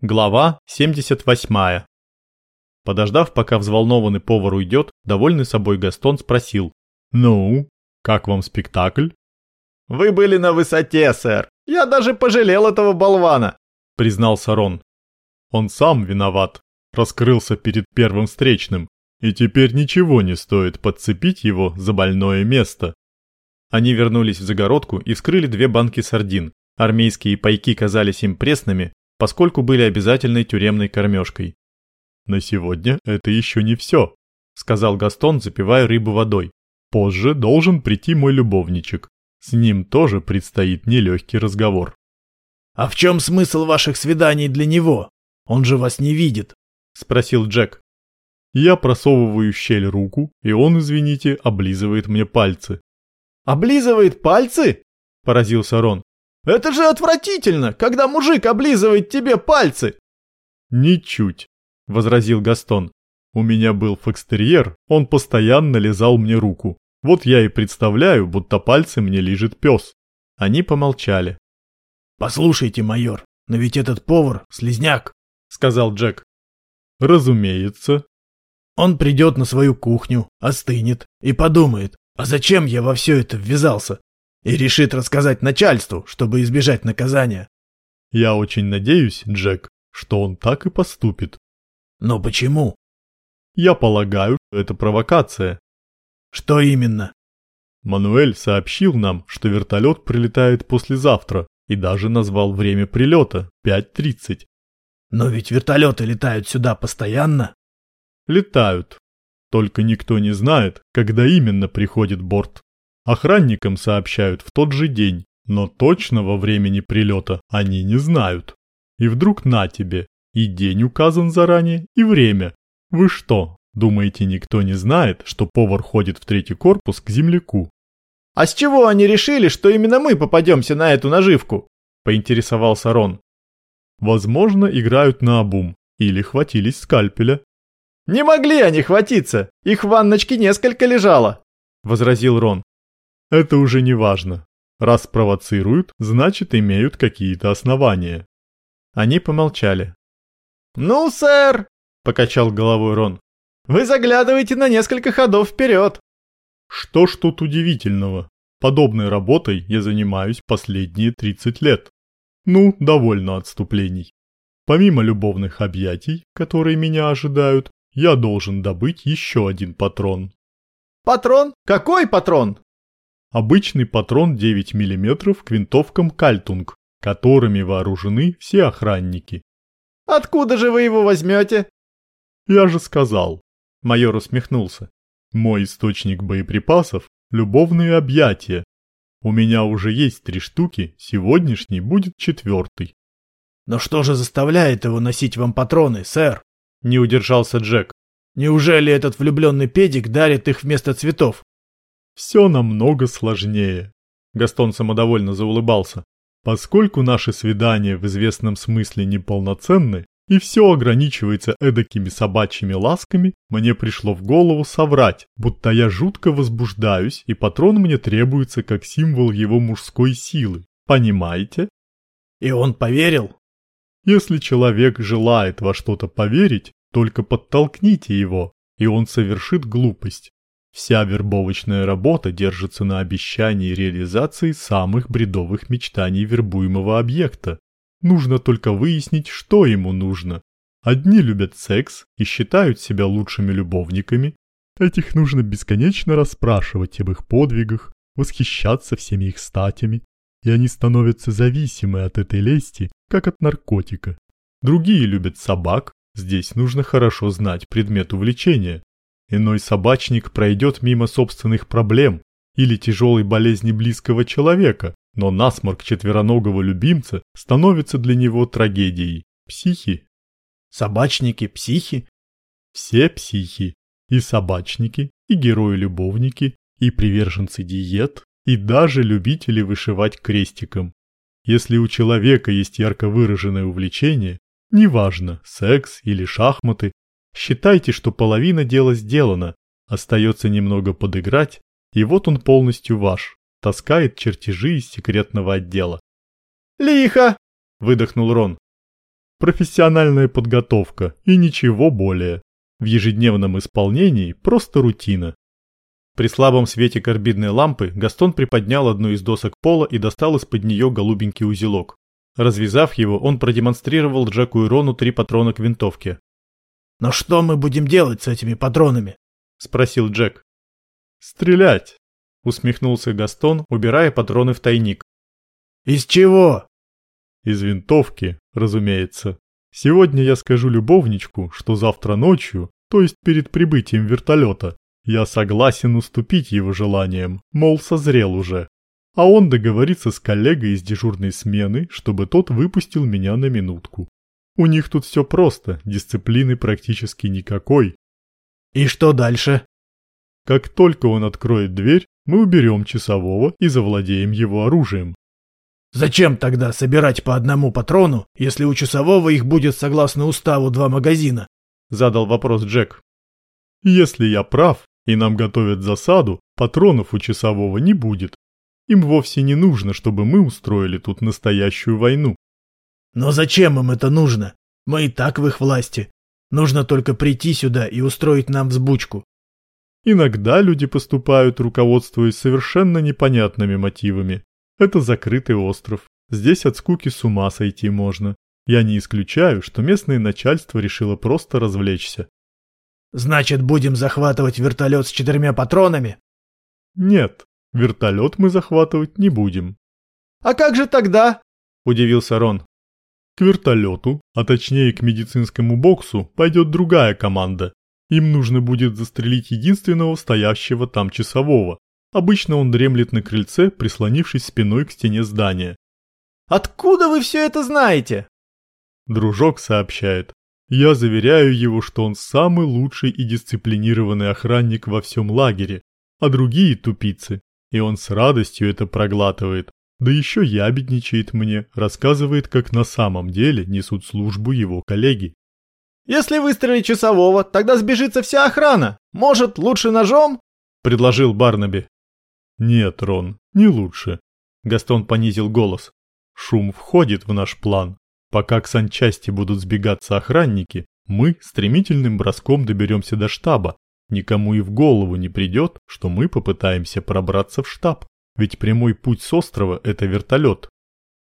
Глава 78. Подождав, пока взволнованный повар уйдет, довольный собой Гастон спросил. «Ну, как вам спектакль?» «Вы были на высоте, сэр. Я даже пожалел этого болвана», — признался Рон. «Он сам виноват. Раскрылся перед первым встречным. И теперь ничего не стоит подцепить его за больное место». Они вернулись в загородку и вскрыли две банки сардин. Армейские пайки казались им пресными, поскольку были обязательной тюремной кормежкой. «На сегодня это еще не все», — сказал Гастон, запивая рыбу водой. «Позже должен прийти мой любовничек. С ним тоже предстоит нелегкий разговор». «А в чем смысл ваших свиданий для него? Он же вас не видит», — спросил Джек. Я просовываю в щель руку, и он, извините, облизывает мне пальцы. «Облизывает пальцы?» – поразился Рон. Это же отвратительно, когда мужик облизывает тебе пальцы. Ничуть, возразил Гастон. У меня был фокстерьер, он постоянно лизал мне руку. Вот я и представляю, будто пальцы мне лижет пес. Они помолчали. «Послушайте, майор, но ведь этот повар – слезняк», – сказал Джек. «Разумеется». «Он придет на свою кухню, остынет и подумает, а зачем я во все это ввязался? И решит рассказать начальству, чтобы избежать наказания. Я очень надеюсь, Джек, что он так и поступит. Но почему? Я полагаю, что это провокация. Что именно? Мануэль сообщил нам, что вертолет прилетает послезавтра и даже назвал время прилета – 5.30. Но ведь вертолеты летают сюда постоянно. Летают. Только никто не знает, когда именно приходит борт. Охранникам сообщают в тот же день, но точного времени прилета они не знают. И вдруг на тебе, и день указан заранее, и время. Вы что, думаете, никто не знает, что повар ходит в третий корпус к земляку? А с чего они решили, что именно мы попадемся на эту наживку? Поинтересовался Рон. Возможно, играют на обум или хватились скальпеля. Не могли они хватиться, их в ванночке несколько лежало, возразил Рон. Это уже не важно. Раз провоцируют, значит имеют какие-то основания. Они помолчали. «Ну, сэр!» – покачал головой Рон. «Вы заглядываете на несколько ходов вперед!» Что ж тут удивительного? Подобной работой я занимаюсь последние 30 лет. Ну, довольно отступлений. Помимо любовных объятий, которые меня ожидают, я должен добыть еще один патрон. Патрон? Какой патрон? Обычный патрон 9 мм к винтовкам Кальтунг, которыми вооружены все охранники. «Откуда же вы его возьмете?» «Я же сказал». Майор усмехнулся. «Мой источник боеприпасов – любовные объятия. У меня уже есть три штуки, сегодняшний будет четвертый». «Но что же заставляет его носить вам патроны, сэр?» – не удержался Джек. «Неужели этот влюбленный педик дарит их вместо цветов?» Все намного сложнее. Гастон самодовольно заулыбался. Поскольку наши свидания в известном смысле неполноценны, и все ограничивается эдакими собачьими ласками, мне пришло в голову соврать, будто я жутко возбуждаюсь, и патрон мне требуется как символ его мужской силы. Понимаете? И он поверил? Если человек желает во что-то поверить, только подтолкните его, и он совершит глупость. Вся вербовочная работа держится на обещании реализации самых бредовых мечтаний вербуемого объекта. Нужно только выяснить, что ему нужно. Одни любят секс и считают себя лучшими любовниками. Этих нужно бесконечно расспрашивать об их подвигах, восхищаться всеми их статями. И они становятся зависимы от этой лести, как от наркотика. Другие любят собак, здесь нужно хорошо знать предмет увлечения. Иной собачник пройдет мимо собственных проблем или тяжелой болезни близкого человека, но насморк четвероногого любимца становится для него трагедией. Психи. Собачники, психи? Все психи. И собачники, и герои-любовники, и приверженцы диет, и даже любители вышивать крестиком. Если у человека есть ярко выраженное увлечение, неважно, секс или шахматы, Считайте, что половина дела сделана, остается немного подыграть, и вот он полностью ваш, таскает чертежи из секретного отдела. «Лихо!» – выдохнул Рон. Профессиональная подготовка и ничего более. В ежедневном исполнении просто рутина. При слабом свете карбидной лампы Гастон приподнял одну из досок пола и достал из-под нее голубенький узелок. Развязав его, он продемонстрировал Джеку и Рону три патрона к винтовке. «Но что мы будем делать с этими патронами?» – спросил Джек. «Стрелять!» – усмехнулся Гастон, убирая патроны в тайник. «Из чего?» «Из винтовки, разумеется. Сегодня я скажу любовничку, что завтра ночью, то есть перед прибытием вертолета, я согласен уступить его желаниям, мол, созрел уже. А он договорится с коллегой из дежурной смены, чтобы тот выпустил меня на минутку. У них тут все просто, дисциплины практически никакой. И что дальше? Как только он откроет дверь, мы уберем часового и завладеем его оружием. Зачем тогда собирать по одному патрону, если у часового их будет согласно уставу два магазина? Задал вопрос Джек. Если я прав, и нам готовят засаду, патронов у часового не будет. Им вовсе не нужно, чтобы мы устроили тут настоящую войну. Но зачем им это нужно? Мы и так в их власти. Нужно только прийти сюда и устроить нам взбучку. Иногда люди поступают, руководствуясь совершенно непонятными мотивами. Это закрытый остров. Здесь от скуки с ума сойти можно. Я не исключаю, что местное начальство решило просто развлечься. Значит, будем захватывать вертолет с четырьмя патронами? Нет, вертолет мы захватывать не будем. А как же тогда? Удивился Рон. К вертолету, а точнее к медицинскому боксу, пойдет другая команда. Им нужно будет застрелить единственного стоящего там часового. Обычно он дремлет на крыльце, прислонившись спиной к стене здания. «Откуда вы все это знаете?» Дружок сообщает. Я заверяю его, что он самый лучший и дисциплинированный охранник во всем лагере, а другие тупицы. И он с радостью это проглатывает. Да еще ябедничает мне, рассказывает, как на самом деле несут службу его коллеги. «Если выстрелить часового, тогда сбежится вся охрана. Может, лучше ножом?» – предложил Барнаби. «Нет, Рон, не лучше». Гастон понизил голос. «Шум входит в наш план. Пока к санчасти будут сбегаться охранники, мы стремительным броском доберемся до штаба. Никому и в голову не придет, что мы попытаемся пробраться в штаб. Ведь прямой путь с острова – это вертолет.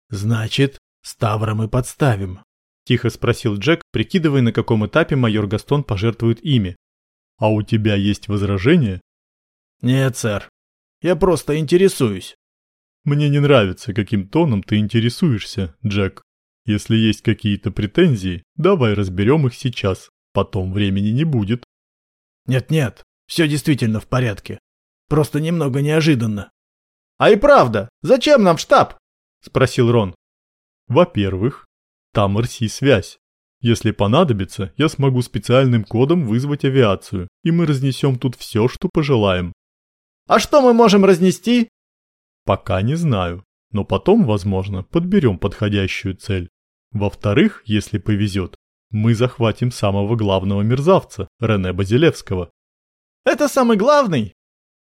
«Значит, Ставра мы подставим», – тихо спросил Джек, прикидывая, на каком этапе майор Гастон пожертвует ими. «А у тебя есть возражения?» «Нет, сэр. Я просто интересуюсь». «Мне не нравится, каким тоном ты интересуешься, Джек. Если есть какие-то претензии, давай разберем их сейчас, потом времени не будет». «Нет-нет, все действительно в порядке. Просто немного неожиданно». «А и правда, зачем нам штаб?» – спросил Рон. «Во-первых, там РСИ-связь. Если понадобится, я смогу специальным кодом вызвать авиацию, и мы разнесем тут все, что пожелаем. А что мы можем разнести? Пока не знаю, но потом, возможно, подберем подходящую цель. Во-вторых, если повезет, мы захватим самого главного мерзавца, Рене Базилевского. Это самый главный?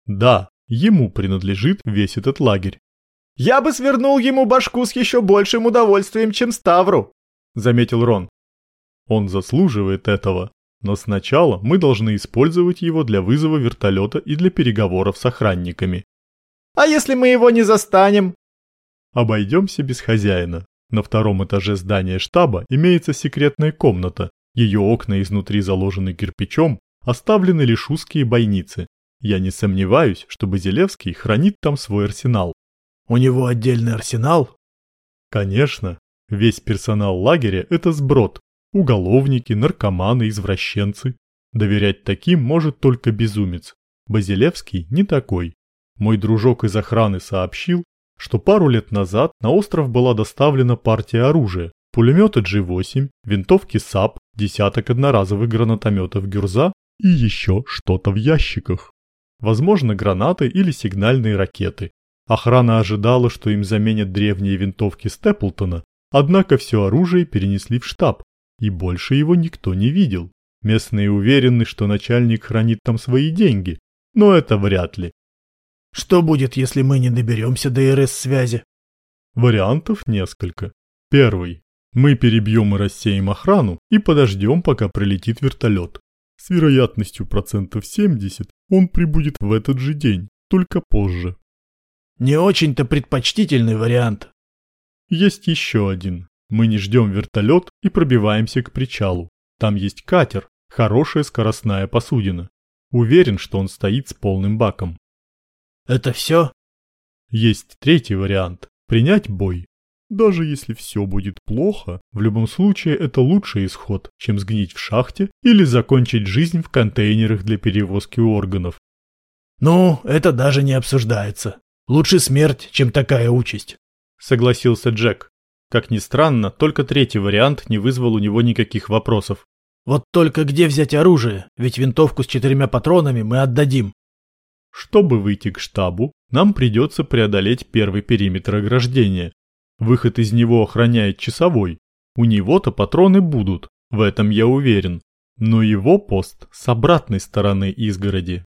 Да, ему принадлежит весь этот лагерь. Я бы свернул ему башку с еще большим удовольствием, чем Ставру, заметил Рон. Он заслуживает этого, но сначала мы должны использовать его для вызова вертолета и для переговоров с охранниками. А если мы его не застанем? Обойдемся без хозяина. На втором этаже здания штаба имеется секретная комната. Ее окна изнутри заложены кирпичом, оставлены лишь узкие бойницы. Я не сомневаюсь, что Базилевский хранит там свой арсенал. У него отдельный арсенал? Конечно. Весь персонал лагеря – это сброд, Уголовники, наркоманы, извращенцы. Доверять таким может только безумец. Базилевский не такой. Мой дружок из охраны сообщил, что пару лет назад на остров была доставлена партия оружия. Пулеметы G8, винтовки САП, десяток одноразовых гранатометов Гюрза и еще что-то в ящиках. Возможно, гранаты или сигнальные ракеты. Охрана ожидала, что им заменят древние винтовки Степлтона, однако все оружие перенесли в штаб, и больше его никто не видел. Местные уверены, что начальник хранит там свои деньги, но это вряд ли. Что будет, если мы не доберемся до РС-связи? Вариантов несколько. Первый. Мы перебьем и рассеем охрану и подождем, пока прилетит вертолет. С вероятностью процентов 70 он прибудет в этот же день, только позже. Не очень-то предпочтительный вариант. Есть еще один. Мы не ждем вертолет и пробиваемся к причалу. Там есть катер, хорошая скоростная посудина. Уверен, что он стоит с полным баком. Это все? Есть третий вариант – принять бой. Даже если все будет плохо, в любом случае это лучший исход, чем сгнить в шахте или закончить жизнь в контейнерах для перевозки органов. Ну, это даже не обсуждается. Лучше смерть, чем такая участь. Согласился Джек. Как ни странно, только третий вариант не вызвал у него никаких вопросов. Вот только где взять оружие? Ведь винтовку с четырьмя патронами мы отдадим. Чтобы выйти к штабу, нам придется преодолеть первый периметр ограждения, Выход из него охраняет часовой. У него-то патроны будут, в этом я уверен. Но его пост с обратной стороны изгороди.